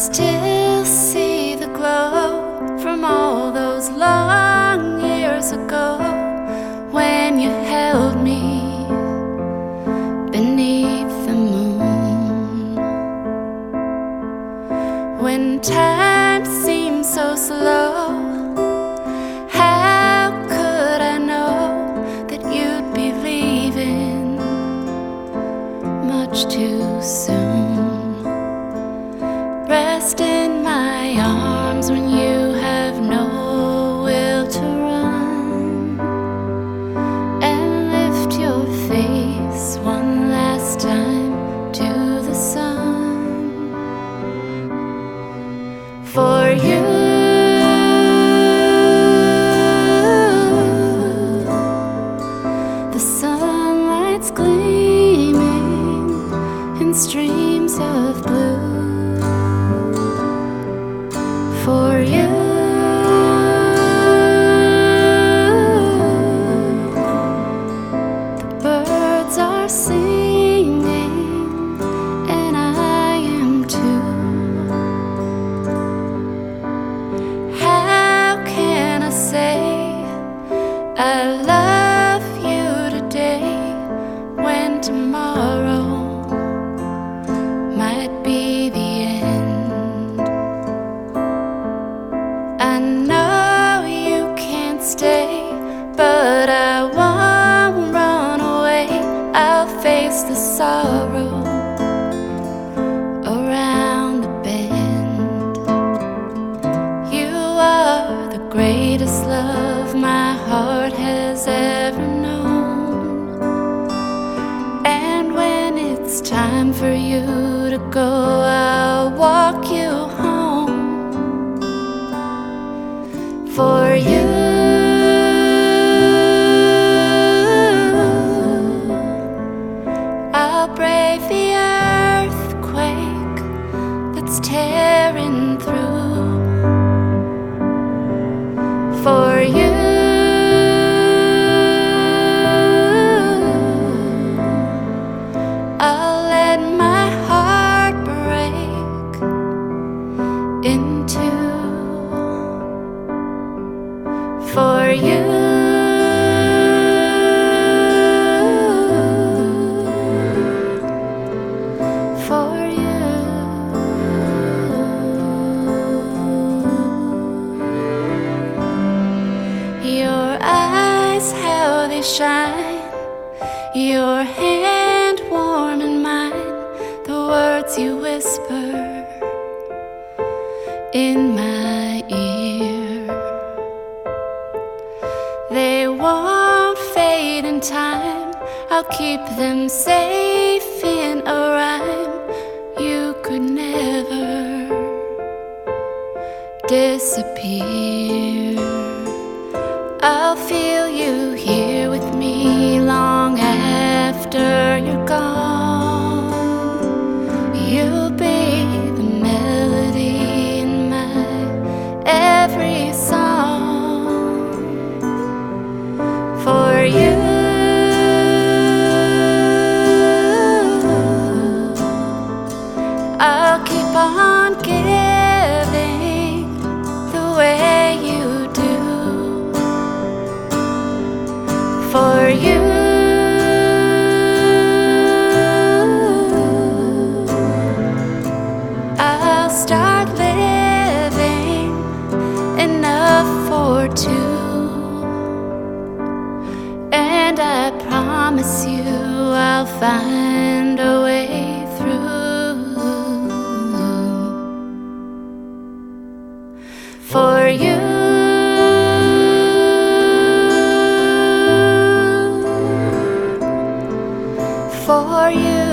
still see the glow from all those long years ago when you held me beneath the moon. When time seemed so slow, time for you to go, I'll walk you home for you. I'll brave the earthquake that's tearing through for you. For you. Your eyes, how they shine. Your hand warm in mine. The words you whisper in my ear. Time. I'll keep them safe in a rhyme. You could never disappear. promise you I'll find a way through for you. For you.